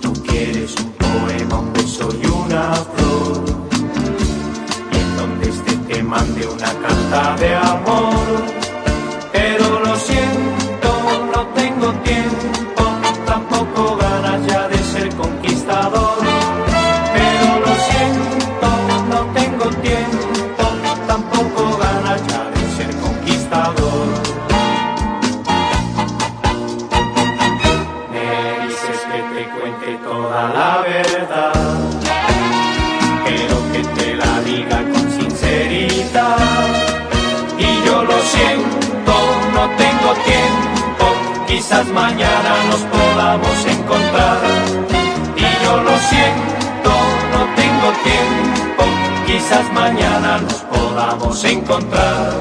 Tú quieres un poema, un beso y una flor. Y en donde este te mande una carta de amor. Tampoco ganas ya de ser conquistador. Me dices que te cuente toda la verdad, pero que te la diga con sinceridad. Y yo lo siento, no tengo tiempo, quizás mañana nos podamos encontrar. Quizás mañana nos podamos encontrar.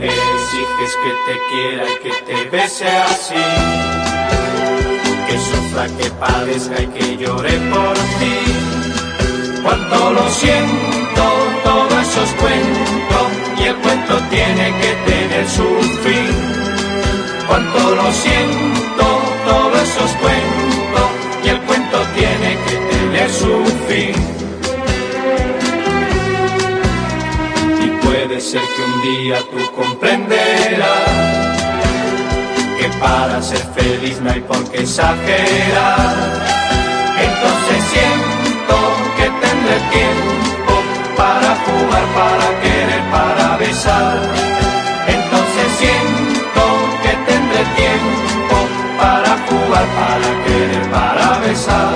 Exiges que te quiera y que te bese así. Que sufra, que padezca y que llore por ti. Cuánto lo siento, todo eso es cuento puede ser que un día tú comprenderás que para ser feliz no hay por qué exagerar. Entonces siento que tendré tiempo para jugar, para querer, para besar. Entonces siento que tendré tiempo para jugar, para querer, para besar.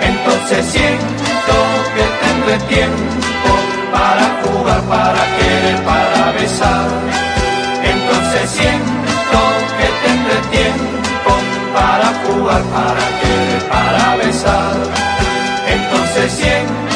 Entonces siento que tendré tiempo para para besar, entonces siento que tendré tiempo para jugar, para querer, para besar, entonces siento